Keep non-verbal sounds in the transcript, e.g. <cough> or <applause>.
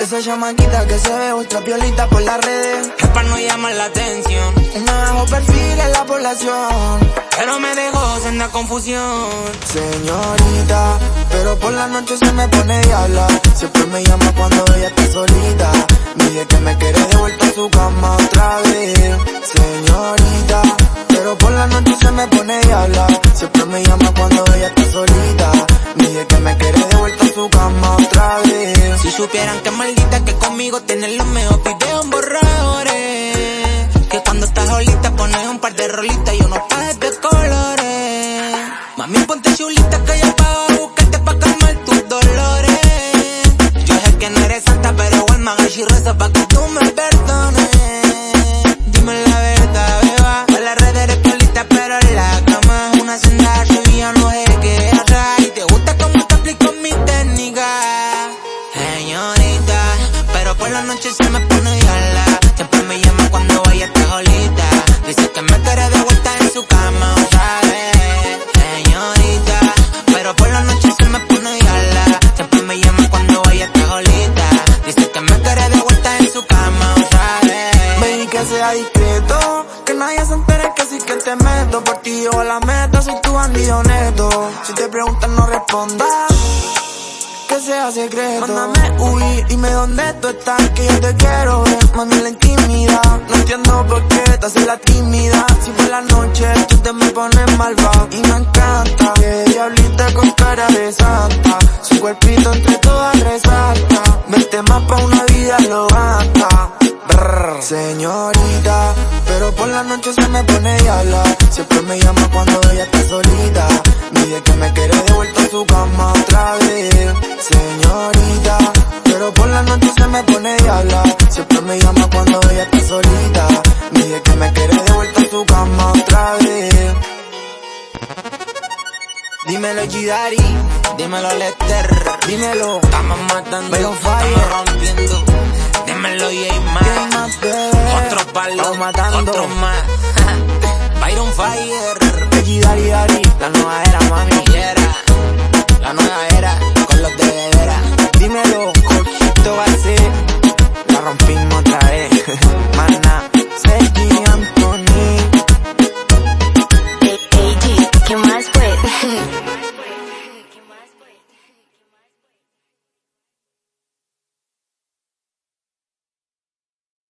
Esa chamaquita que se ve ultra piolita por las redes. Es para no llamar la atención. Una bajo perfil en la población. Pero me dejó la confusión. Señorita, pero por la noche se me pone diabla. Siempre me llama cuando ella está solita. Dije que me quiere de vuelta a su cama otra vez. Señorita, pero por la noche se me pone diabla. Siempre me llama que maldita que conmigo tienen los mejores videos borradores. Que cuando estás solita pones un par de rolitas y unos pares de colores. Mami, ponte chulita que ya pago a buscarte pa' calmar tus dolores. Yo sé que no eres santa, pero igual me y pa' que tú me perdones. La noche se me pone la Siempre me llama cuando vaya a solita. Dice que me quiere de vuelta en su cama otra vez. Señorita, pero por la noche se me pone la Siempre me llama cuando vaya a solita. Dice que me quiere de vuelta en su cama otra vez. Baby, que sea discreto. Que nadie se entere que sí que te meto. Por ti yo la meta, soy tu bandido neto. Si te preguntan, no respondas que sea secreto. Mándame huir, dime dónde tú estás, que yo te quiero ver, mami, la intimidad. No entiendo por qué te haces la tímida. Si por la noche tú te me pones malva y me encanta. Que diablita con cara de santa, su cuerpito entre todas resalta. Vete más pa' una vida lo gasta. Señorita, pero por la noche se me pone diabla. Siempre me llama cuando ella está solita. Dije que me quiere Pero por la noche se me pone diabla. Siempre me llama cuando ella está solita. Dije que me quiere de vuelta a su cama otra vez. Dímelo Gidari, dímelo Lester, dímelo, estamos matando, estamos rompiendo. Dímelo J-Man, otro palo, matando. otro más. <laughs> Byron Fire, Gidari Dari, la nueva era mami,